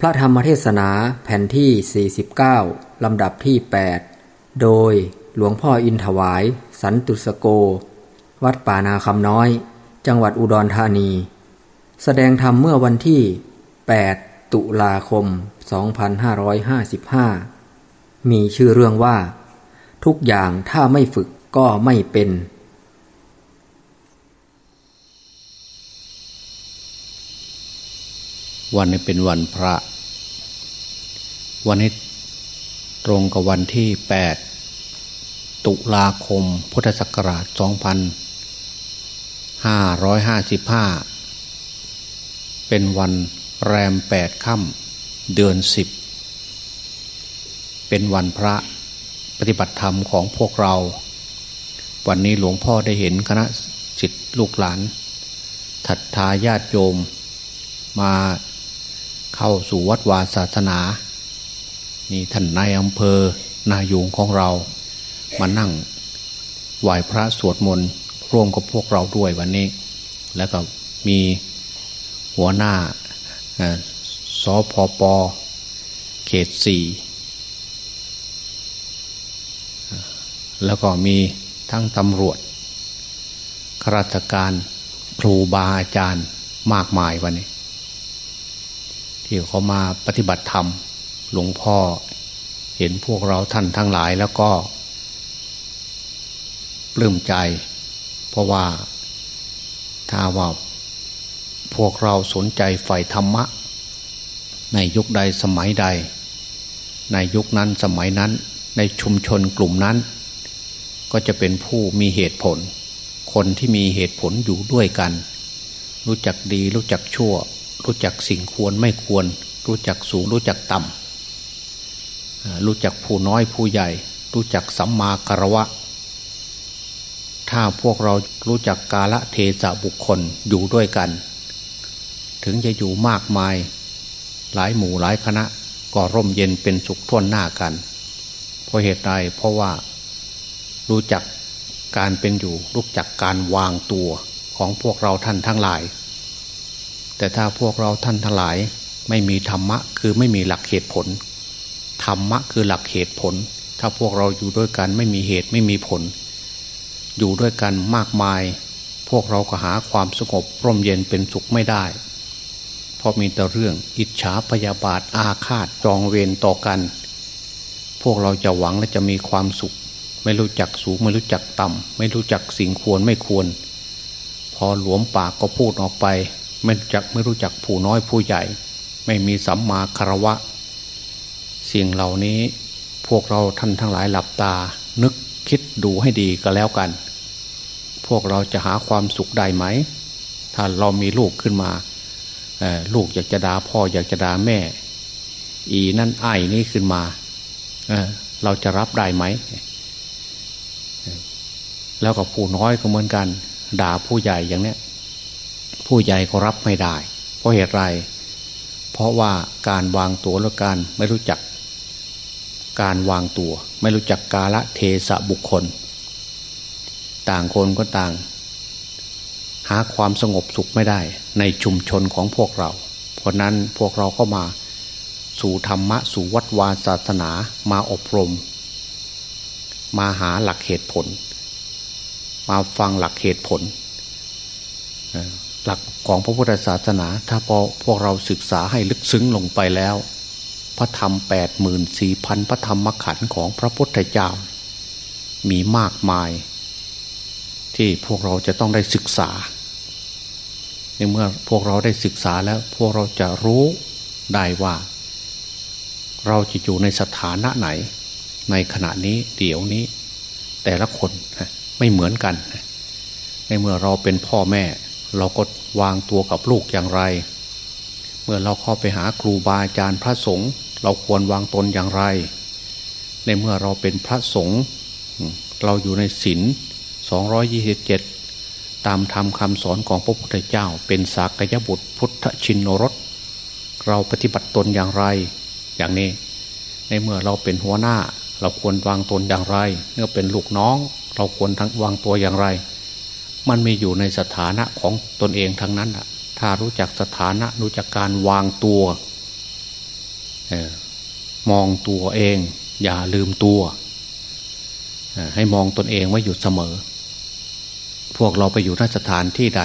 พระธรรมเทศนาแผ่นที่ 49 ลำดับที่ 8 โดยหลวงพ่ออินถวาย สันตุสโก วัดป่านาคำน้อย จังหวัดอุดรธานี แสดงธรรมเมื่อวันที่ 8 ตุลาคม 2555 มีชื่อเรื่องว่า ทุกอย่างถ้าไม่ฝึกก็ไม่เป็นวันนี้เป็นวันพระ วันนี้ตรงกับวันที่ 8 ตุลาคม พุทธศักราช 2555 เป็นวันแรม 8 ค่ำเดือน 10 เป็นวันพระปฏิบัติธรรมของพวกเรา วันนี้หลวงพ่อได้เห็นคณะสิทธิลูกหลานถัดทาญาติโยม มาเข้าสู่วัดวาศาสนา นี่ท่านนายอำเภอนายูงของเรา มานั่งไหว้พระสวดมนต์ร่วมกับพวกเราด้วยวันนี้ แล้วก็มีหัวหน้าสอพอปอเขตสี่แล้วก็มีทั้งตำรวจข้าราชการครูบาอาจารย์มากมายวันนี้ ที่เขามาปฏิบัติธรรม หลวงพ่อเห็นพวกเราท่านทั้งหลายแล้วก็ปลื้มใจ เพราะว่าถ้าว่าพวกเราสนใจใฝ่ธรรมะ ในยุคใดสมัยใด ในยุคนั้นสมัยนั้น ในชุมชนกลุ่มนั้น ก็จะเป็นผู้มีเหตุผล คนที่มีเหตุผลอยู่ด้วยกัน รู้จักดีรู้จักชั่ว รู้จักสิ่งควรไม่ควร รู้จักสูงรู้จักต่ำ รู้จักผู้น้อยผู้ใหญ่ รู้จักสัมมาคารวะ ถ้าพวกเรารู้จักกาละเทศะบุคคลอยู่ด้วยกัน ถึงจะอยู่มากมาย หลายหมู่หลายคณะก็ร่มเย็นเป็นสุขท่วนหน้ากัน เพราะเหตุใดเพราะว่ารู้จักการเป็นอยู่รู้จักการวางตัวของพวกเราท่านทั้งหลาย แต่ถ้าพวกเราท่านทั้งหลายไม่มีธรรมะคือไม่มีหลักเหตุผล ธรรมะคือหลักเหตุผล ถ้าพวกเราอยู่ด้วยกันไม่มีเหตุไม่มีผล อยู่ด้วยกันมากมาย พวกเราก็หาความสงบร่มเย็นเป็นสุขไม่ได้เพราะมีแต่เรื่องอิจฉาพยาบาทอาฆาตจองเวรต่อกัน พวกเราจะหวังและจะมีความสุข ไม่รู้จักสูงไม่รู้จักต่ำไม่รู้จักสิ่งควรไม่ควร พอหลวมปากก็พูดออกไป ไม่รู้จักไม่รู้จักผู้น้อยผู้ใหญ่ ไม่มีสัมมาคารวะ สิ่งเหล่านี้พวกเราท่านทั้งหลายหลับตา นึกคิดดูให้ดีก็แล้วกัน พวกเราจะหาความสุขได้ไหม ถ้าเรามีลูกขึ้นมาลูกอยากจะด่าพ่ออยากจะด่าแม่ อีนั่นไอ้นี่ขึ้นมาเเราจะรับได้ไหม แล้วก็ผู้น้อยก็เหมือนกัน ด่าผู้ใหญ่อย่างเนี้ยผู้ใหญ่ก็รับไม่ได้ เพราะเหตุไร เพราะว่าการวางตัวและการไม่รู้จัก การวางตัว ไม่รู้จักกาละเทศะบุคคล ต่างคนก็ต่าง หาความสงบสุขไม่ได้ในชุมชนของพวกเรา เพราะนั้นพวกเราก็มาสู่ธรรมะสู่วัดวาศาสนามาอบรม มาหาหลักเหตุผล มาฟังหลักเหตุผล หลักของพระพุทธศาสนา ถ้าพอพวกเราศึกษาให้ลึกซึ้งลงไปแล้ว พระธรรมแปดหมื่นสี่พันพระธรรมขันธ์ของพระพุทธเจ้า มีมากมาย ที่พวกเราจะต้องได้ศึกษา ในเมื่อพวกเราได้ศึกษาแล้วพวกเราจะรู้ได้ว่า เราจะอยู่ในสถานะไหน ในขณะนี้เดี๋ยวนี้ แต่ละคนไม่เหมือนกัน ในเมื่อเราเป็นพ่อแม่ เราก็วางตัวกับลูกอย่างไร เมื่อเราเข้าไปหาครูบาอาจารย์พระสงฆ์ เราควรวางตนอย่างไร ในเมื่อเราเป็นพระสงฆ์เราอยู่ในศีลสองยี่สิบเจ็ดตามธรรมคำสอนของพระพุทธเจ้า เป็นสากยบุตรพุทธชินโนรสเราปฏิบัติตนอย่างไร อย่างนี้ ในเมื่อเราเป็นหัวหน้า เราควรวางตนอย่างไร เมื่อเป็นลูกน้อง เราควรทั้งวางตัวอย่างไร มันมีอยู่ในสถานะของตนเองทั้งนั้นถ้ารู้จักสถานะรู้จักการวางตัว มองตัวเอง อย่าลืมตัว ให้มองตนเองไว้อยู่เสมอ พวกเราไปอยู่นสถานที่ใด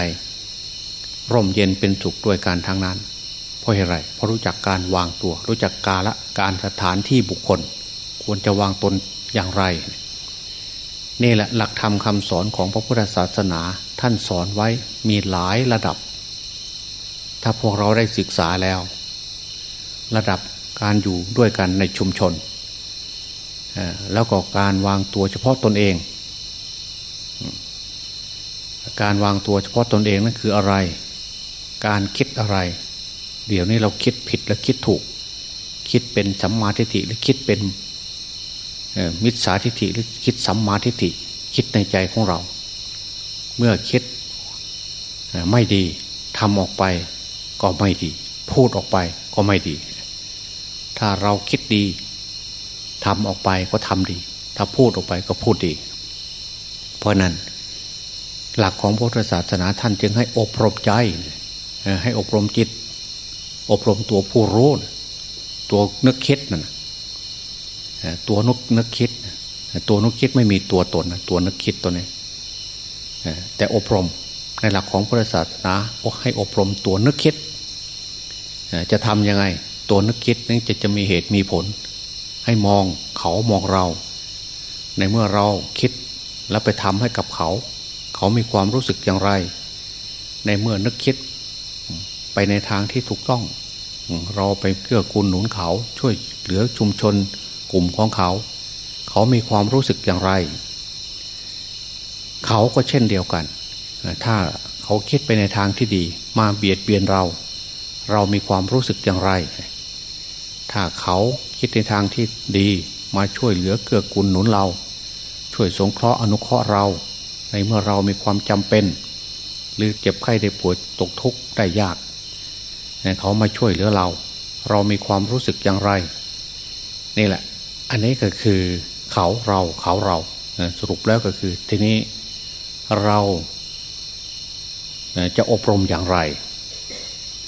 ร่มเย็นเป็นสุขด้วยการทางนั้น เพราะอะไรเพราะรู้จักการวางตัว รู้จักกาละการสถานที่บุคคล ควรจะวางตนอย่างไร นี่แหละหลักธรรมคำสอนของพระพุทธศาสนาท่านสอนไว้มีหลายระดับ ถ้าพวกเราได้ศึกษาแล้ว ระดับ การอยู่ด้วยกันในชุมชน แล้วก็การวางตัวเฉพาะตนเอง การวางตัวเฉพาะตนเองนั่นคืออะไร การคิดอะไร เดี๋ยวนี้เราคิดผิดและคิดถูก คิดเป็นสัมมาทิฏฐิหรือคิดเป็นมิจฉาทิฏฐิหรือคิดสัมมาทิฏฐิคิดในใจของเรา เมื่อคิดไม่ดีทำออกไปก็ไม่ดี พูดออกไปก็ไม่ดี ถ้าเราคิดดีทำออกไปก็ทำดี ถ้าพูดออกไปก็พูดดี เพราะนั้น หลักของพุทธศาสนาท่านจึงให้อบรมใจ ให้อบรมจิต อบรมตัวผู้รู้ตัวนึกคิดนั่นตัวนึกนึกคิด ตัวนึกคิดไม่มีตัวตนตัวนึกคิดตัวนี้แต่อบรมในหลักของพุทธศาสนาให้อบรมตัวนึกคิดจะทำยังไง ตัวนึกคิดนั้นจะจะมีเหตุมีผล ให้มองเขามองเรา ในเมื่อเราคิดแล้วไปทำให้กับเขา เขามีความรู้สึกอย่างไร ในเมื่อนึกคิด ไปในทางที่ถูกต้อง เราไปเกื้อกูลหนุนเขา ช่วยเหลือชุมชนกลุ่มของเขา เขามีความรู้สึกอย่างไร เขาก็เช่นเดียวกัน ถ้าเขาคิดไปในทางที่ดี มาเบียดเบียนเรา เรามีความรู้สึกอย่างไร ถ้าเขาคิดในทางที่ดีมาช่วยเหลือเกื้อกูลหนุนเรา ช่วยสงเคราะห์อนุเคราะห์เรา ในเมื่อเรามีความจำเป็น หรือเจ็บไข้ได้ป่วยตกทุกข์ได้ยากเขามาช่วยเหลือเรา เรามีความรู้สึกอย่างไร นี่แหละ อันนี้ก็คือเขาเราเขาเราสรุปแล้วก็คือทีนี้เราจะอบรมอย่างไร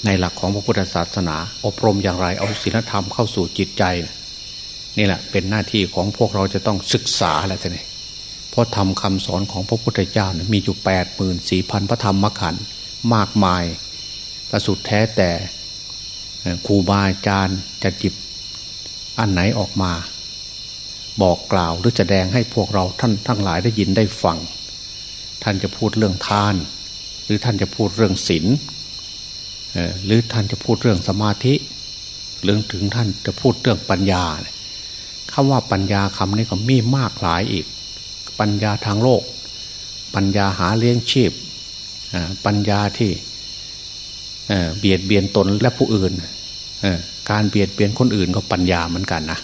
ในหลักของพระพุทธศาสนา อบรมอย่างไรเอาศีลธรรมเข้าสู่จิตใจ นี่แหละเป็นหน้าที่ของพวกเราจะต้องศึกษาแหละท่านเพราะทำคำสอนของพระพุทธเจ้านะมีอยู่แปดหมื่นสี่พันพระธรรมขันธ์มากมายประสุดแท้แต่ครูบาอาจารย์จะจิบอันไหนออกมา บอกกล่าวหรือจะแดงให้พวกเราท่านทั้งหลายได้ยินได้ฟัง ท่านจะพูดเรื่องทาน หรือท่านจะพูดเรื่องศีล หรือท่านจะพูดเรื่องสมาธิเรื่องถึงท่านจะพูดเรื่องปัญญาคำว่าปัญญาคำนี้ก็มีมากหลายอีก ปัญญาทางโลก ปัญญาหาเลี้ยงชีพปัญญาที่เบียดเบียนตนและผู้อื่นการเบียดเบียนคนอื่นก็ปัญญาเหมือนกันนะ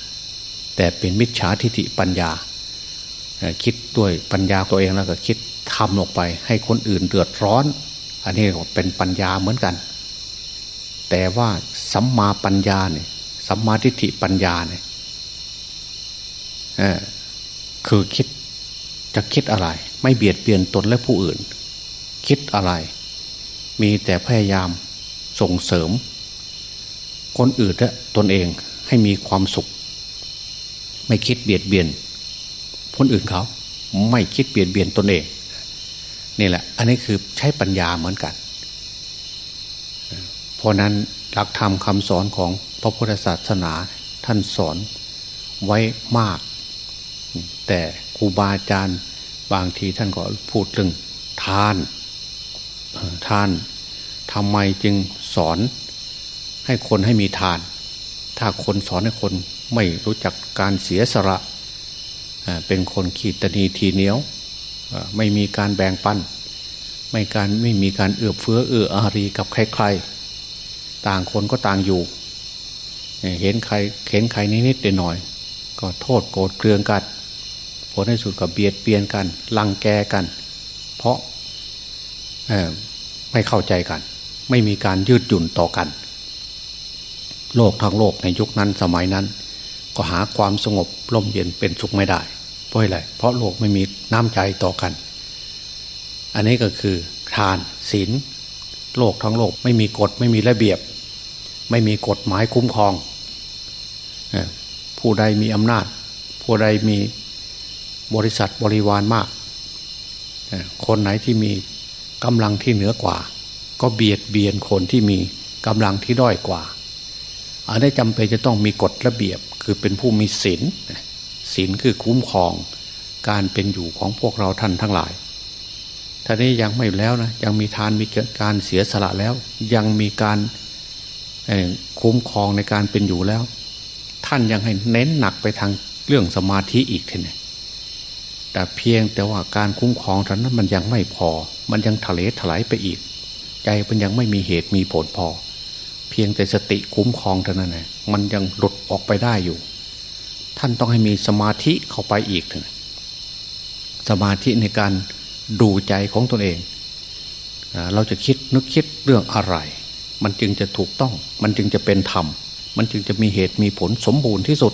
แต่เป็นมิจฉาทิฏฐิปัญญา คิดด้วยปัญญาตัวเองแล้วก็คิดทำออกไป ให้คนอื่นเดือดร้อน อันนี้ก็เป็นปัญญาเหมือนกัน แต่ว่าสัมมาปัญญาเนี่ยสัมมาทิฏฐิปัญญาเนี่ยคือคิดจะคิดอะไร ไม่เบียดเบียนตนและผู้อื่น คิดอะไร มีแต่พยายามส่งเสริม คนอื่นและตนเองให้มีความสุข ไม่คิดเบียดเบียนคนอื่นเขา ไม่คิดเบียดเบียนตนเองนี่แหละ อันนี้คือใช้ปัญญาเหมือนกัน เพราะนั้นหลักธรรมคำสอนของพระพุทธศาสนาท่านสอนไว้มาก แต่ครูบาอาจารย์บางทีท่านก็พูดเรื่องทานทานทำไมจึงสอนให้คนให้มีทาน ถ้าคนสอนให้คนไม่รู้จักการเสียสละเป็นคนขีดตนีทีเหนียวไม่มีการแบ่งปัน ไม่การไม่มีการเอื้อเฟื้อเอื้ออารีกับใครๆ ต่างคนก็ต่างอยู่ เห็นใครเห็นใครนิดๆหน่อยก็โทษโกรธเกลืองกันผลในสุดก็เบียดเบียนกันลังแกกัน เพราะไม่เข้าใจกัน ไม่มีการยืดหยุ่นต่อกัน โลกทั้งโลกในยุคนั้นสมัยนั้น ก็หาความสงบร่มเย็นเป็นสุขไม่ได้ เพราะอะไรเพราะโลกไม่มีน้ำใจต่อกัน อันนี้ก็คือทานศีลโลกทั้งโลกไม่มีกฎไม่มีระเบียบ ไม่มีกฎหมายคุ้มครอง ผู้ใดมีอำนาจ ผู้ใดมีบริษัทบริวารมาก คนไหนที่มีกำลังที่เหนือกว่า ก็เบียดเบียนคนที่มีกำลังที่ด้อยกว่า อันนี้จำเป็นจะต้องมีกฎระเบียบคือเป็นผู้มีศีลศีลคือคุ้มครองการเป็นอยู่ของพวกเราท่านทั้งหลายท่านี้ยังไม่แล้วนะยังมีทานมีการเสียสละแล้ว ยังมีการ คุ้มครองในการเป็นอยู่แล้ว ท่านยังให้เน้นหนักไปทางเรื่องสมาธิอีกทีนี่แต่เพียงแต่ว่าการคุ้มครองเท่านั้นมันยังไม่พอ มันยังทะเลถลายไปอีก ใจมันยังไม่มีเหตุมีผลพอ เพียงแต่สติคุ้มครองเท่านั้นแหละมันยังหลุดออกไปได้อยู่ ท่านต้องให้มีสมาธิเข้าไปอีกสมาธิในการดูใจของตนเอง เราจะคิดนึกคิดเรื่องอะไร มันจึงจะถูกต้อง มันจึงจะเป็นธรรม มันจึงจะมีเหตุมีผลสมบูรณ์ที่สุด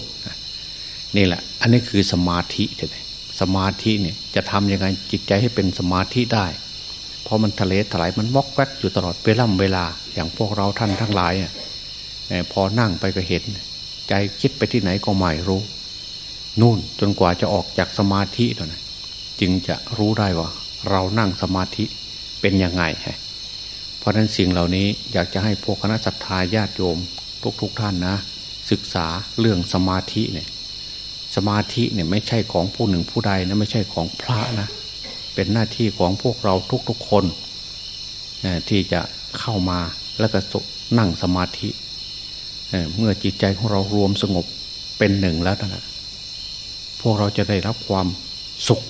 นี่แหละ อันนี้คือสมาธิเลยสมาธิเนี่ยจะทำยังไงจิตใจให้เป็นสมาธิได้ เพราะมันทะเลถลายมันวอกแวกอยู่ตลอดเวลาเวลา อย่างพวกเราท่านทั้งหลายพอนั่งไปก็เห็น ใจคิดไปที่ไหนก็ไม่รู้ นู่นจนกว่าจะออกจากสมาธิตัวนั้นจึงจะรู้ได้ว่า เรานั่งสมาธิเป็นยังไงฮะ เพราะนั้นสิ่งเหล่านี้อยากจะให้พวกคณะสัตยาญาติโยมทุกๆทท่านนะ ศึกษาเรื่องสมาธิเนี่ยสมาธิเนี่ยไม่ใช่ของผู้หนึ่งผู้ใดนะไม่ใช่ของพระนะ เป็นหน้าที่ของพวกเราทุกๆคนที่จะเข้ามาแล้วก็นั่งสมาธิเมื่อจิตใจของเรารวมสงบเป็นหนึ่งแล้วนะพวกเราจะได้รับความสุข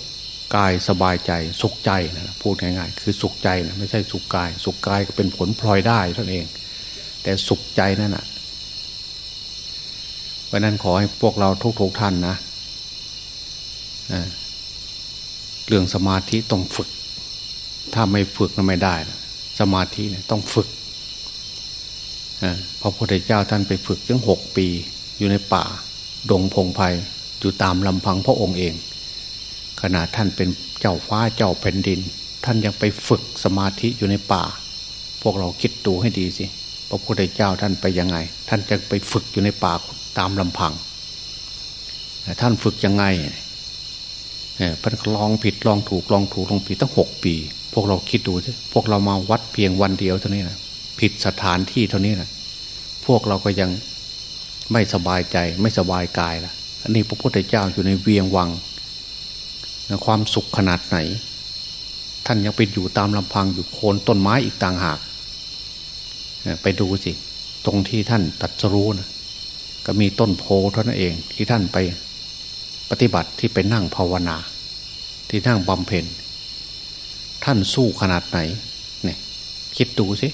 กายสบายใจสุขใจนะพูดง่ายๆ คือสุขใจนะไม่ใช่สุขกาย สุขกายก็เป็นผลพลอยได้ท่านเอง แต่สุขใจนั่นนะเพราะนั้นขอให้พวกเราทุกๆท่านนะเรื่องสมาธิต้องฝึก ถ้าไม่ฝึกก็ไม่ได้สมาธิเนี่ยต้องฝึกพระพุทธเจ้าท่านไปฝึกถึงหกปี อยู่ในป่า ดงพงไพ่อยู่ตามลำพังพระองค์เอง ขณะท่านเป็นเจ้าฟ้าเจ้าแผ่นดิน ท่านยังไปฝึกสมาธิอยู่ในป่า พวกเราคิดดูให้ดีสิพระพุทธเจ้าท่านไปยังไง ท่านจะไปฝึกอยู่ในป่าตามลำพัง ท่านฝึกยังไงพันลองผิดลองถูกลองถูกลองผิดตั้งหกปี พวกเราคิดดูสิพวกเรามาวัดเพียงวันเดียวเท่านี้นะผิดสถานที่เท่านี้นะพวกเราก็ยังไม่สบายใจไม่สบายกายละอันนี้พระพุทธเจ้าอยู่ในเวียงวัง ความสุขขนาดไหน ท่านยังไปอยู่ตามลำพังอยู่โคนต้นไม้อีกต่างหาก ไปดูสิ ตรงที่ท่านตัดสรู้นะก็มีต้นโพเท่านั้นเอง ที่ท่านไปปฏิบัติที่ไปนั่งภาวนา ที่นั่งบำเพ็ญ ท่านสู้ขนาดไหนเนี่ยคิดดูสิ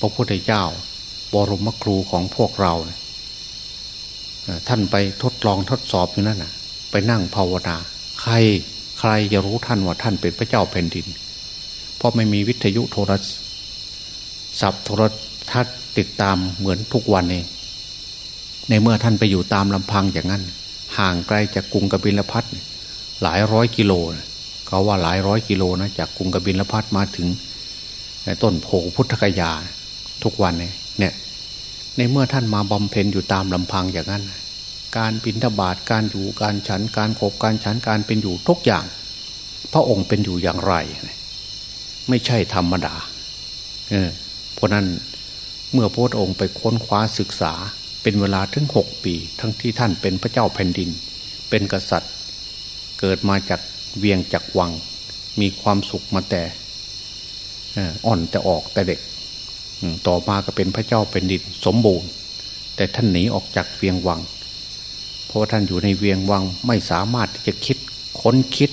พระพุทธเจ้า บรมครูของพวกเราเนี่ยท่านไปทดลองทดสอบอยู่นั่นนะไปนั่งภาวนา ใคร รจะรู้ท่านว่าท่านเป็นพระเจ้าแผ่นดิน เพราะไม่มีวิทยุโทรศัพท์โทรทัศน์ติดตามเหมือนทุกวันเอง ในเมื่อท่านไปอยู่ตามลำพังอย่างนั้น ห่างไกลจากกรุงกบิลพัทหลายร้อยกิโลเขาว่าหลายร้อยกิโลนะจากกรุงกบิลพัทมาถึงต้นโพพุทธกยาทุกวันเนี่ย ในเมื่อท่านมาบำเพ็ญอยู่ตามลำพังอย่างนั้น การบินทบาทการอยู่การฉันการขบการฉันการเป็นอยู่ทุกอย่าง พระองค์เป็นอยู่อย่างไร ไม่ใช่ธรรมดาเออเพราะนั้นเมื่อพระองค์ไปค้นคว้าศึกษาเป็นเวลาถึงหกปี ทั้งที่ท่านเป็นพระเจ้าแผ่นดิน เป็นกษัตริย์ เกิดมาจากเวียงจากวัง มีความสุขมาแต่อ่อนแต่ออกแต่เด็กต่อมาก็เป็นพระเจ้าแผ่นดินสมบูรณ์ แต่ท่านหนีออกจากเวียงวัง ราะท่านอยู่ในเวียงวังไม่สามารถจะคิดค้นคิด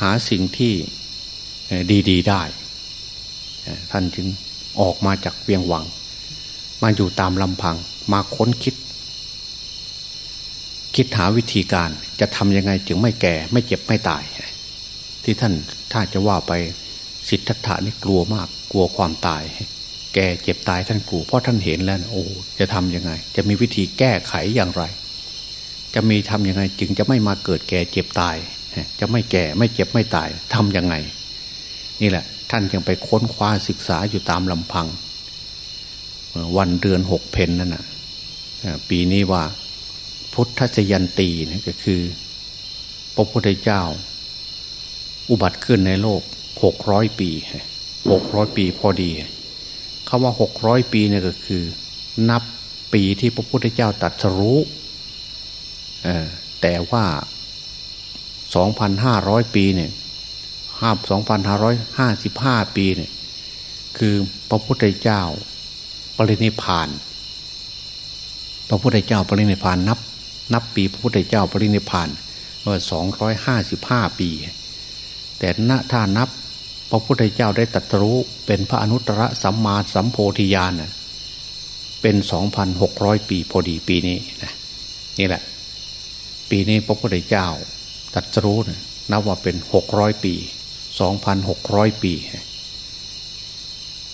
หาสิ่งที่ดี ๆ ได้ ท่านจึงออกมาจากเวียงวัง มาอยู่ตามลำพังมาค้นคิด คิดหาวิธีการจะทำยังไงจึงไม่แก่ ไม่เจ็บไม่ตาย ที่ท่านถ้าจะว่าไปสิทธัตถานี่กลัวมากกลัวความตาย แก่เจ็บตายท่านกลัวเพราะท่านเห็นแล้ว โอ้จะทำยังไง จะมีวิธีแก้ไขอย่างไร จะมีทำยังไง จึงจะไม่มาเกิดแก่เจ็บตาย จะไม่แก่ไม่เจ็บไม่ตายทำยังไง นี่แหละ ท่านยังไปค้นคว้าศึกษาอยู่ตามลำพัง วันเดือนหกเพนนั่นนะปีนี้ว่า พุทธชยันตีนี่ก็คือ พระพุทธเจ้า อุบัติขึ้นในโลกหกร้อยปีหกร้อยปีพอดีคาว่าหกร้อยปีเนี่ยก็คือ นับปีที่พระพุทธเจ้าตรัสรู้ แต่ว่าสองพันห้าร้อยปีเนี่ยห้าสองพันห้าร้อยห้าสิบห้าปีเนี่ย คือพระพุทธเจ้าปรินิพาน พระพุทธเจ้าปรินิพานนับ นับปีพระพุทธเจ้าปรินิพานเมื่อสองร้อยห้าสิบห้าปี แต่ณถ้านับพระพุทธเจ้าได้ตรัสรู้เป็นพระอนุตตรสัมมาสัมโพธิญาณเป็นสองพันหกร้อยปีพอดีปีนี้นะนี่แหละ ปีนี้พระพุทธเจ้าตรัสรู้นะนับว่าเป็นหกร้อยปีสองพันหกร้อยปี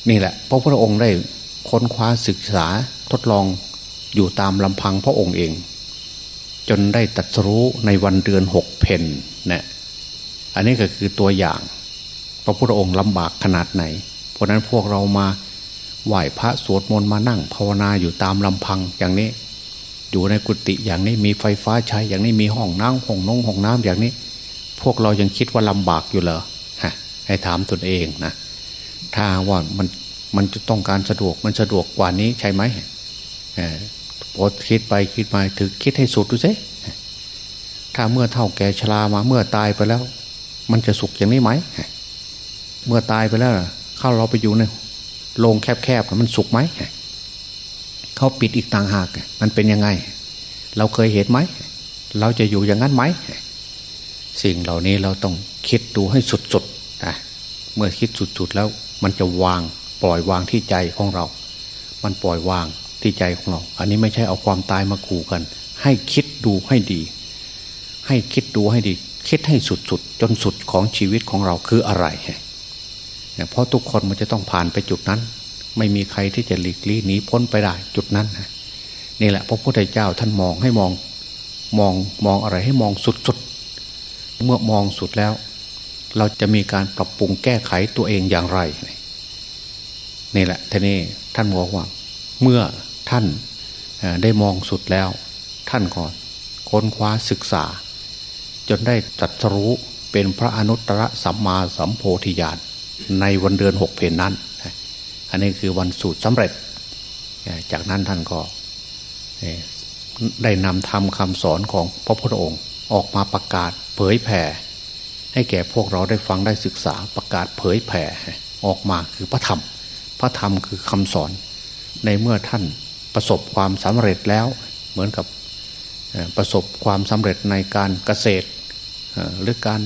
นี่แหละ พระพุทธองค์ได้ค้นคว้าศึกษาทดลองอยู่ตามลำพังพระองค์เอง จนได้ตัดรู้ในวันเดือนหกเพนนะอันนี้ก็คือตัวอย่าง พระพุทธองค์ลำบากขนาดไหน เพราะนั้นพวกเรามาไหว้พระสวดมนต์มานั่งภาวนาอยู่ตามลำพังอย่างนี้ อยู่ในกุฏิอย่างนี้มีไฟฟ้าใช้อย่างนี้มีห้องน้ำห้องนงห้องน้ำอย่างนี้ พวกเรายังคิดว่าลำบากอยู่เหรอฮะให้ถามตนเองนะถ้าว่ามันมันจะต้องการสะดวกมันสะดวกกว่านี้ใช่ไหมอพอคิดไปคิดมาถึงคิดให้สุดดูสิถ้าเมื่อเท่าแก่ชรามาเมื่อตายไปแล้ว มันจะสุขอย่างนี้ไหมเมื่อตายไปแล้วเข้าเราไปอยู่ในโรงแคบๆมันสุขไหม เขาปิดอีกต่างหาก มันเป็นยังไง เราเคยเห็นไหม เราจะอยู่อย่างนั้นไหม สิ่งเหล่านี้เราต้องคิดดูให้สุดๆนะเมื่อคิดสุดๆแล้วมันจะวางปล่อยวางที่ใจของเรา มันปล่อยวางที่ใจของเรา อันนี้ไม่ใช่เอาความตายมาขู่กัน ให้คิดดูให้ดี ให้คิดดูให้ดี คิดให้สุดๆจนสุดของชีวิตของเราคืออะไรเพราะทุกคนมันจะต้องผ่านไปจุดนั้น ไม่มีใครที่จะหลีกลี่หนีพ้นไปได้จุดนั้นนี่แหละพระพุทธเจ้าท่านมองให้มองมองมองอะไรให้มองสุดๆ เมื่อมองสุดแล้ว เราจะมีการปรับปรุงแก้ไขตัวเองอย่างไร นี่แหละท่านี้ท่านบอกว่า เมื่อท่านได้มองสุดแล้ว ท่านก่อนค้นคว้าศึกษา จนได้จัดรู้เป็นพระอนุตตรสัมมาสัมโพธิญาณในวันเดือนหกเพนนั้น อันนี้คือวันสูตรสำเร็จ จากนั้นท่านก็ได้นำธรรมคำสอนของพระพุทธองค์ออกมาประกาศเผยแผ่ ให้แก่พวกเราได้ฟังได้ศึกษาประกาศเผยแผ่ออกมาคือพระธรรม พระธรรมคือคำสอน ในเมื่อท่านประสบความสำเร็จแล้วเหมือนกับประสบความสำเร็จในการเกษตรหรือการ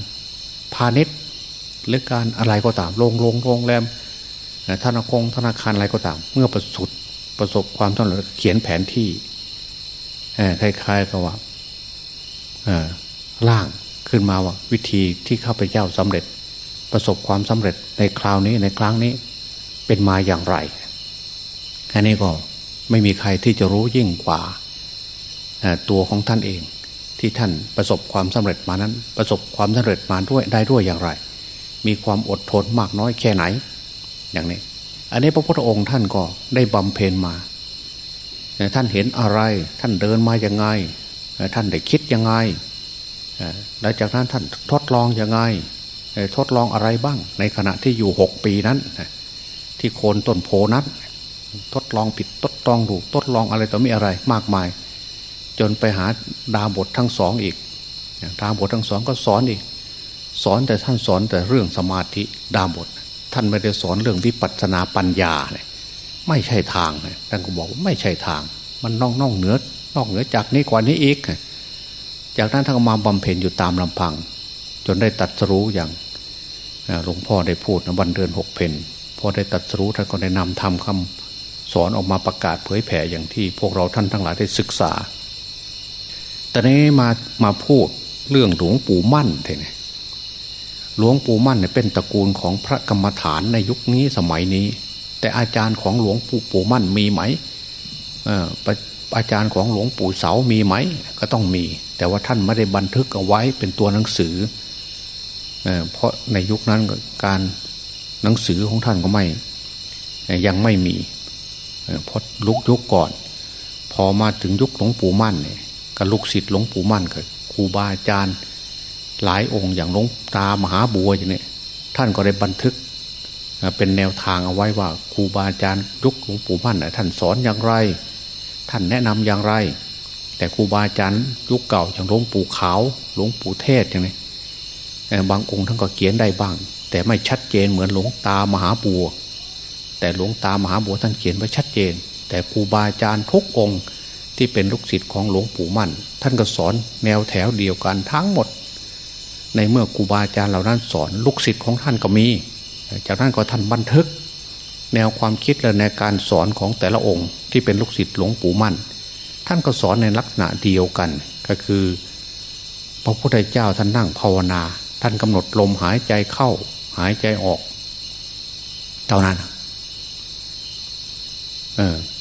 พาณิชย์หรือการอะไรก็ตามโรงโรงโรงแรม ธนาคารธนาคารอะไรก็ตาม เมื่อประสบประสบความสำเร็จเขียนแผนที่คล้ายๆกับว่าร่างขึ้นมาว่าวิธีที่ข้าพเจ้าสำเร็จ ประสบความสำเร็จในคราวนี้ในครั้งนี้เป็นมาอย่างไรอันนี้ก็ไม่มีใครที่จะรู้ยิ่งกว่าตัวของท่านเอง ที่ท่านประสบความสำเร็จมานั้น ประสบความสำเร็จมาด้วยได้ด้วยอย่างไร มีความอดทนมากน้อยแค่ไหน อย่างนี้ อันนี้พระพุทธองค์ท่านก็ได้บำเพ็ญมาท่านเห็นอะไรท่านเดินมาอย่างไง ท่านได้คิดยังไงแล้วจากนั้นท่านทดลองยังไง ทดลองอะไรบ้าง ในขณะที่อยู่หกปีนั้น ที่โคนต้นโพนั้นทดลองผิดทดลองถูกทดลองอะไรต่อมีอะไรมากมาย จนไปหาดาบททั้งสองอีกดาบททั้งสองก็สอนอีก สอนแต่ท่านสอนแต่เรื่องสมาธิดาบท ท่านไม่ได้สอนเรื่องวิปัสสนาปัญญาเลยไม่ใช่ทางเลยท่านก็บอกว่าไม่ใช่ทาง มันนอกนอกเหนือนอกเหนือจากนี้กว่านี้อีก จากนั้นท่านก็มาบำเพ็ญอยู่ตามลำพัง จนได้ตัดสู้อย่างหลวงพ่อได้พูดนะวันเดือนหกเพนพอได้ตัดสู้ท่านก็ได้นำทำคำสอนออกมาประกาศเผยแผ่อย่างที่พวกเราท่านทั้งหลายได้ศึกษา แต่นี้มามาพูดเรื่องหลวงปู่มั่นเท่นี่ หลวงปู่มั่นเนี่ยเป็นตระกูลของพระกรรมฐานในยุคนี้สมัยนี้ แต่อาจารย์ของหลวงปู่ปู่มั่นมีไหมอาจารย์ของหลวงปู่เสามีไหม ก็ต้องมี แต่ว่าท่านไม่ได้บันทึกเอาไว้เป็นตัวหนังสือเพราะในยุคนั้นการหนังสือของท่านก็ไม่ ยังไม่มีเพราะลุกยุคก่อน พอมาถึงยุคหลวงปู่มั่นเนี่ยกกับลูกศิษย์หลวงปู่มั่นกับครูบาอาจารย์ หลายองค์อย่างหลวงตามหาบัวอย่างนี้ท่านก็ได้บันทึกเป็นแนวทางเอาไว้ว่าครูบาอาจารย์ยุคหลวงปู่มั่นท่านสอนอย่างไร ท่านแนะนำอย่างไร แต่ครูบาอาจารย์ยุคเก่าอย่างหลวงปู่ขาวหลวงปู่เทศอย่างนี้บางองค์ท่านก็เขียนได้บ้าง แต่ไม่ชัดเจนเหมือนหลวงตามหาบัว แต่หลวงตามหาบัวท่านเขียนไว้ชัดเจน แต่ครูบาอาจารย์ทุกองค์ที่เป็นลูกศิษย์ของหลวงปู่มั่น ท่านก็สอนแนวแถวเดียวกันทั้งหมด ในเมื่อครูบาอาจารย์เหล่านั้นสอนลูกศิษย์ของท่านก็มี จากนั้นก็ท่านบันทึก แนวความคิดและในการสอนของแต่ละองค์ ที่เป็นลูกศิษย์หลวงปู่มั่น ท่านก็สอนในลักษณะเดียวกัน ก็คือ พระพุทธเจ้าท่านนั่งภาวนา ท่านกำหนดลมหายใจเข้า หายใจออก เท่านั้น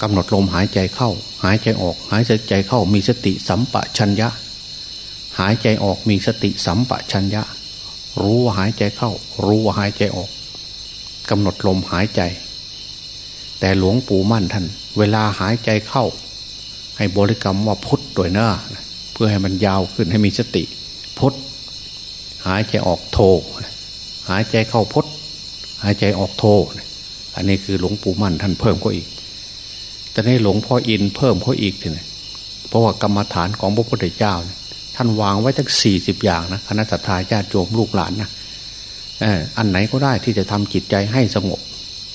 กำหนดลมหายใจเข้า หายใจออก หายใจเข้ามีสติสัมปชัญญะ หายใจออกมีสติสัมปชัญญะ รู้ว่าหายใจเข้า รู้ว่าหายใจออกกำหนดลมหายใจ แต่หลวงปู่มั่นท่าน เวลาหายใจเข้า ให้บริกรรมว่าพุทธโดยเน้อเพื่อให้มันยาวขึ้นให้มีสติพุทธหายใจออกโท หายใจเข้าพุทธหายใจออกโท อันนี้คือหลวงปู่มั่นท่านเพิ่มก็อีกแต่ในหลวงพ่ออินเพิ่มเขาอีกเลยเพราะว่ากรรมฐานของพระพุทธเจ้า ท่านวางไว้ทั้งสี่สิบอย่างนะคณะสัตยาญาติโยมลูกหลานนะอันไหนก็ได้ที่จะทำจิตใจให้สงบ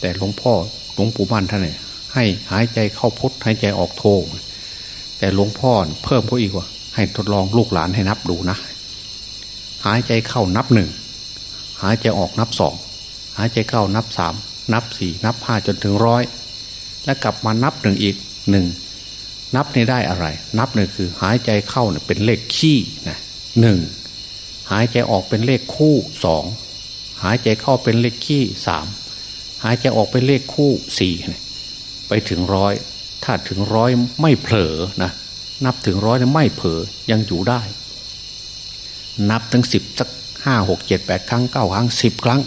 แต่หลวงพ่อหลวงปู่มั่นท่านเนี่ยให้หายใจเข้าพุทหายใจออกโทแต่หลวงพ่อเพิ่มเขาอีกว่า ให้ทดลองลูกหลานให้นับดูนะ หายใจเข้านับหนึ่งหายใจออกนับสองหายใจเข้านับสามนับสี่นับห้าจนถึงร้อยแล้วกลับมานับหนึ่งอีกหนึ่ง นับในได้อะไร นับนี่คือหายใจเข้าเนี่ยเป็นเลขขี้นะหนึ่งหายใจออกเป็นเลขคู่สองหายใจเข้าเป็นเลขขี้สามหายใจออกเป็นเลขคู่สี่ไปถึงร้อยถ้าถึงร้อยไม่เผลอนะนับถึงร้อยไม่เผลอยังอยู่ได้ นับถึงสิบสักห้าหกเจ็ดแปดครั้งเก้าครั้งสิบครั้ง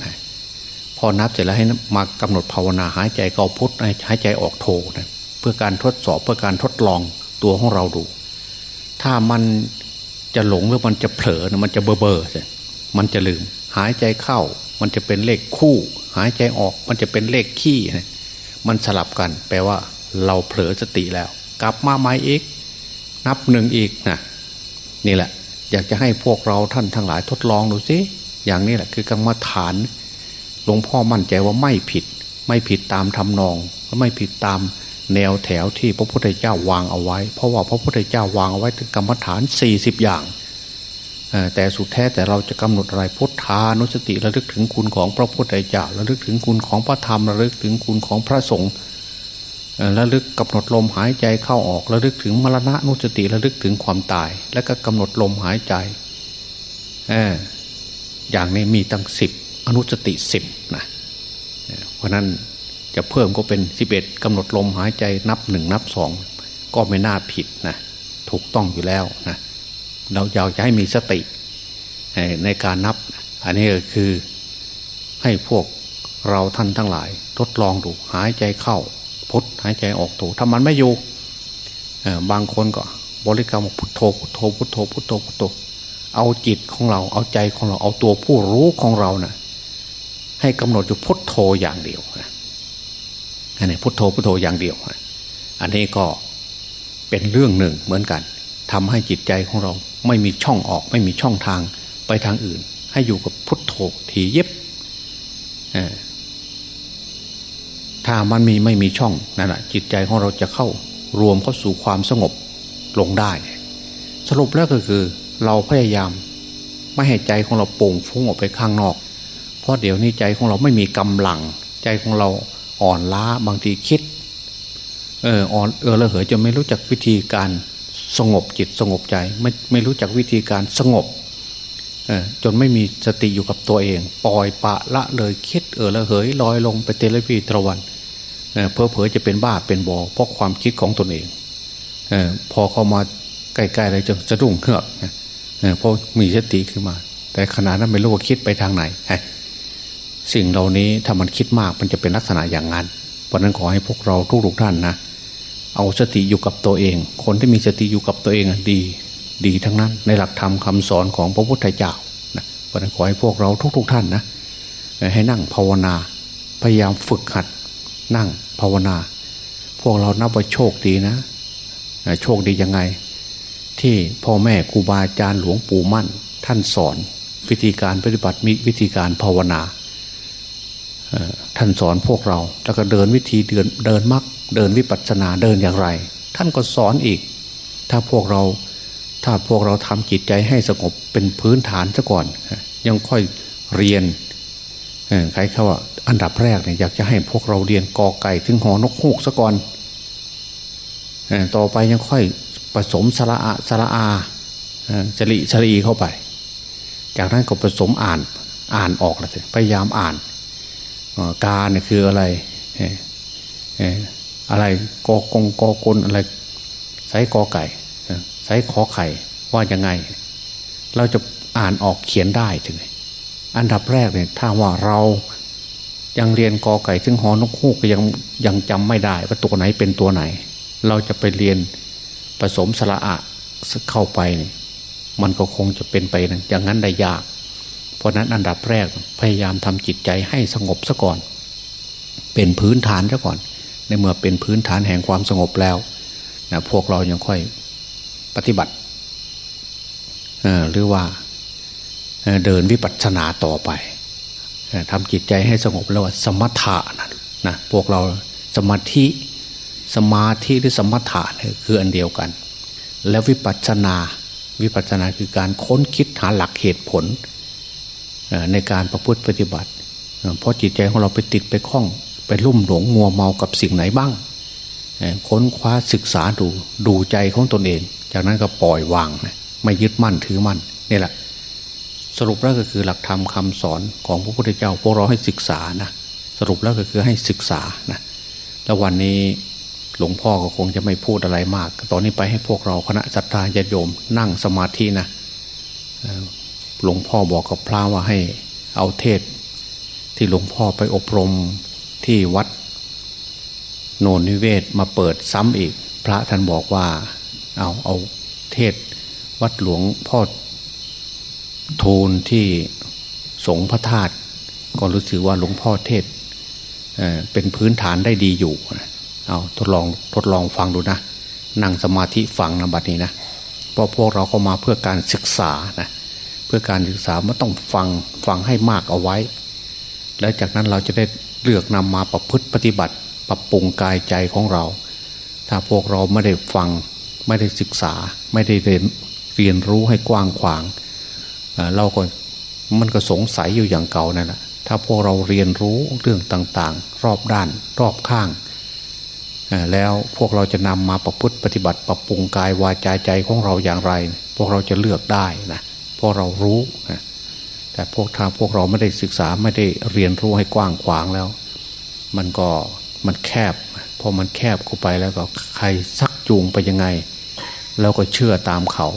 พอนับเสร็จแล้วให้มากำหนดภาวนาหายใจเข้าพุทธหายใจออกโทนะ เพื่อการทดสอบเพื่อการทดลองตัวของเราดู ถ้ามันจะหลงหรือมันจะเผลอนะมันจะเบอเบอร์มันจะลืม หายใจเข้า มันจะเป็นเลขคู่ หายใจออกมันจะเป็นเลขขี้นะมันสลับกัน แปลว่า เราเผลอสติแล้ว กลับมาใหม่อีก นับหนึ่งอีกนะนี่แหละ อยากจะให้พวกเราท่านทั้งหลายทดลองดูสิอย่างนี้แหละคือกรรมฐานหลวงพ่อมั่นใจว่าไม่ผิด ไม่ผิดตามทำนอง ไม่ผิดตาม แนวแถวที่พระพุทธเจ้าวางเอาไว้ เพราะว่าพระพุทธเจ้าวางเอาไว้กรรมฐานสี่สิบอย่างแต่สุดแท้แต่เราจะกำหนดอะไรพุทธานุสติระลึกถึงคุณของพระพุทธเจ้าระลึกถึงคุณของพระธรรมระลึกถึงคุณของพระสงฆ์ระลึกกำหนดลมหายใจเข้าออกระลึกถึงมรณะนุสติระลึกถึงความตาย แล้วก็กำหนดลมหายใจอย่างนี้มีตั้งสิบอนุสติสิบนะเพราะนั้น จะเพิ่มก็เป็นสิบเอ็ดกำหนดลมหายใจนับหนึ่งนับสองก็ไม่น่าผิดนะถูกต้องอยู่แล้วนะเราอยากจะให้มีสติในการนับ อันนี้ก็คือให้พวกเราท่านทั้งหลาย ทดลองดูหายใจเข้าพุทหายใจออกถูถ้ามันไม่อยู่บางคนก็บริกรรมพุทโธพุทโธพุทโธพุทโธพุทโธเอาจิตของเราเอาใจของเราเอาตัวผู้รู้ของเรานะ่ะให้กำหนดอยู่พุทโธอย่างเดียวอัน นี้พุทโธพุทโธอย่างเดียว อันนี้ก็เป็นเรื่องหนึ่งเหมือนกันทำให้จิตใจของเราไม่มีช่องออก ไม่มีช่องทางไปทางอื่น ให้อยู่กับพุทโธทีเย็บถ้ามันมีไม่มีช่องนั่นแหะจิตใจของเราจะเข้ารวมเข้าสู่ความสงบลงได้ สรุปแล้วก็คือเราพยายามไม่ให้ใจของเราโป่งฟุ้งออกไปข้างนอก เพราะเดี๋ยวนี้ใจของเราไม่มีกำลังใจของเรา อ่อนล้าบางทีคิด เอออ่อนเออละเหยจะไม่รู้จักวิธีการสงบจิตสงบใจ ไม่ไม่รู้จักวิธีการสงบเออจนไม่มีสติอยู่กับตัวเอง ปล่อยปะละเลยคิดเออละเหยลอยลงไปเตลพีตะวันเออเพอเพอจะเป็นบ้าเป็นบอเพราะความคิดของตนเองเออพอเข้ามาใกล้ๆเลยจะจะดุ้งเครือกเออพอมีสติขึ้นมา แต่ขณะนั้นไม่รู้ว่าคิดไปทางไหน สิ่งเหล่านี้ถ้ามันคิดมากมันจะเป็นลักษณะอย่างนั้นเพราะนั้นขอให้พวกเราทุกๆท่านนะเอาสติอยู่กับตัวเอง คนที่มีสติอยู่กับตัวเองดี ดีทั้งนั้น ในหลักธรรมคาสอนของพระพุทธเจ้านะเพราะนั้นขอให้พวกเราทุก ๆทท่านนะให้นั่งภาวนา พยายามฝึกหัด นั่งภาวนา พวกเรานับว่าโชคดีนะ โชคดียังไง ที่พ่อแม่ครูบาอาจารย์หลวงปู่มั่น ท่านสอน วิธีการปฏิบัติมีวิธีการภาวนา ท่านสอนพวกเราแล้วก็เดินวิธีเดินเดินมักเดินวิปัสสนาเดินอย่างไร ท่านก็สอนอีก ถ้าพวกเราถ้าพวกเราทำจิตใจให้สงบเป็นพื้นฐานซะก่อน ยังค่อยเรียนใครเขาว่าอันดับแรกเนี่ยอยากจะให้พวกเราเรียนกอไก่ถึงหอนกฮูกซะก่อนต่อไปยังค่อยผสมสระอาสระอาจริชรีเข้าไป จากนั้นก็ผสมอ่านอ่านออกเลยพยายามอ่าน กาเนี่ยคืออะไรอะไรกอกงกอกลอะไรไซกอไก่ไซขอไข่ว่ายังไง เราจะอ่านออกเขียนได้ถึงอันดับแรกเนี่ยถ้าว่าเรายังเรียนกอไก่ถึงหอนกฮูกก็ยังยังจำไม่ได้ ว่าตัวไหนเป็นตัวไหน เราจะไปเรียนผสมสระอะเข้าไป มันก็คงจะเป็นไปนะอย่างนั้นได้ยาก เพราะนั้นอันดับแรกพยายามทำจิตใจให้สงบซะก่อน เป็นพื้นฐานซะก่อน ในเมื่อเป็นพื้นฐานแห่งความสงบแล้วนะพวกเรายังค่อยปฏิบัติหรือว่าเดินวิปัสสนาต่อไปทำจิตใจให้สงบแล้วว่าสมถะนะนะพวกเราสมาธิสมาธิหรือสมถะคืออันเดียวกัน แล้ววิปัสสนาวิปัสสนาคือการค้นคิดหาหลักเหตุผล ในการประพฤติปฏิบัติ เพราะจิตใจของเราไปติดไปคล้อง ไปลุ่มหลงมัวเมากับสิ่งไหนบ้าง ค้นคว้าศึกษาดูดูใจของตนเอง จากนั้นก็ปล่อยวางไม่ยึดมั่นถือมั่นนี่แหละสรุปแล้วก็คือหลักธรรมคาสอนของพระพุทธเจ้าพวกเราให้ศึกษานะสรุปแล้วก็คือให้ศึกษานะแล้ววันนี้หลวงพ่อก็คงจะไม่พูดอะไรมาก ตอนนี้ไปให้พวกเราคณะสัตยาญาโยมนั่งสมาธินะ หลวงพ่อบอกกับพระว่าให้เอาเทศ ที่หลวงพ่อไปอบรมที่วัด โนนนิเวศมาเปิดซ้ำอีก พระท่านบอกว่า เอาเอาเทศ วัดหลวงพ่อโทูลที่สงพระธาตุก็รู้สึกว่าหลวงพ่อเทศเป็นพื้นฐานได้ดีอยู่เอาทดลองทดลองฟังดูนะ นั่งสมาธิฟังนะบัดนี้นะเพราะพวกเราเข้ามาเพื่อการศึกษานะ เพื่อการศึกษาไม่ต้องฟังฟังให้มากเอาไว้ แล้วจากนั้นเราจะได้เลือกนำมาประพฤติปฏิบัติ ปรับปรุงกายใจของเรา ถ้าพวกเราไม่ได้ฟังไม่ได้ศึกษา ไม่ได้เรียนเรียนรู้ให้กว้างขวางเราก็มันก็สงสัยอยู่อย่างเก่านั่นแหละถ้าพวกเราเรียนรู้เรื่องต่างๆ รอบด้าน รอบข้าง แล้วพวกเราจะนำมาประพฤติปฏิบัติ ปรับปรุงกายวาจาใจของเราอย่างไร พวกเราจะเลือกได้นะ พวกเรารู้นะแต่พวกทางพวกเราไม่ได้ศึกษาไม่ได้เรียนรู้ให้กว้างขวางแล้ว มันก็มันแคบพอมันแคบเข้าไปแล้วก็ใครซักจูงไปยังไงแล้วก็เชื่อตามเขา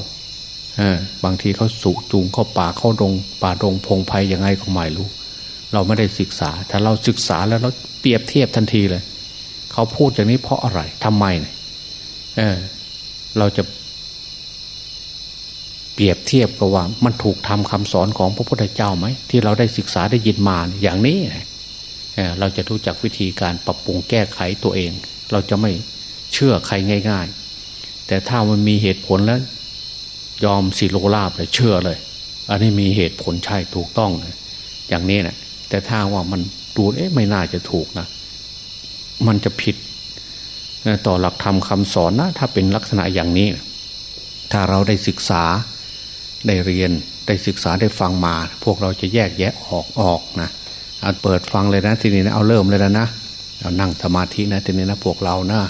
บางทีเขาสูจูงเข้าป่าเข้าดง ป่าดงพงไพ่ยังไงก็ไม่รู้ เราไม่ได้ศึกษา ถ้าเราศึกษาแล้วเราเปรียบเทียบทันทีเลย เขาพูดอย่างนี้เพราะอะไรทำไมเนี่ยเออเราจะ เปรียบเทียบกับว่ามันถูกทำคำสอนของพระพุทธเจ้าไหม ที่เราได้ศึกษาได้ยินมาอย่างนี้เเราจะรู้จักวิธีการปรับปรุงแก้ไขตัวเอง เราจะไม่เชื่อใครง่าย ๆ แต่ถ้ามันมีเหตุผลแล้ว ยอมสิโลลาบเลยเชื่อเลย อันนี้มีเหตุผลใช่ถูกต้องอย่างนี้นะแต่ถ้าว่ามันดูเอ๊ะไม่น่าจะถูกนะ มันจะผิดต่อหลักธรรมคาสอนนะ ถ้าเป็นลักษณะอย่างนี้ ถ้าเราได้ศึกษา ได้เรียนได้ศึกษาได้ฟังมา พวกเราจะแยกแยะออกออกนะเอาเปิดฟังเลยนะทีนี้นะเอาเริ่มเลยแล้วนะเอานั่งสมาธินะทีนี้นะพวกเรานะ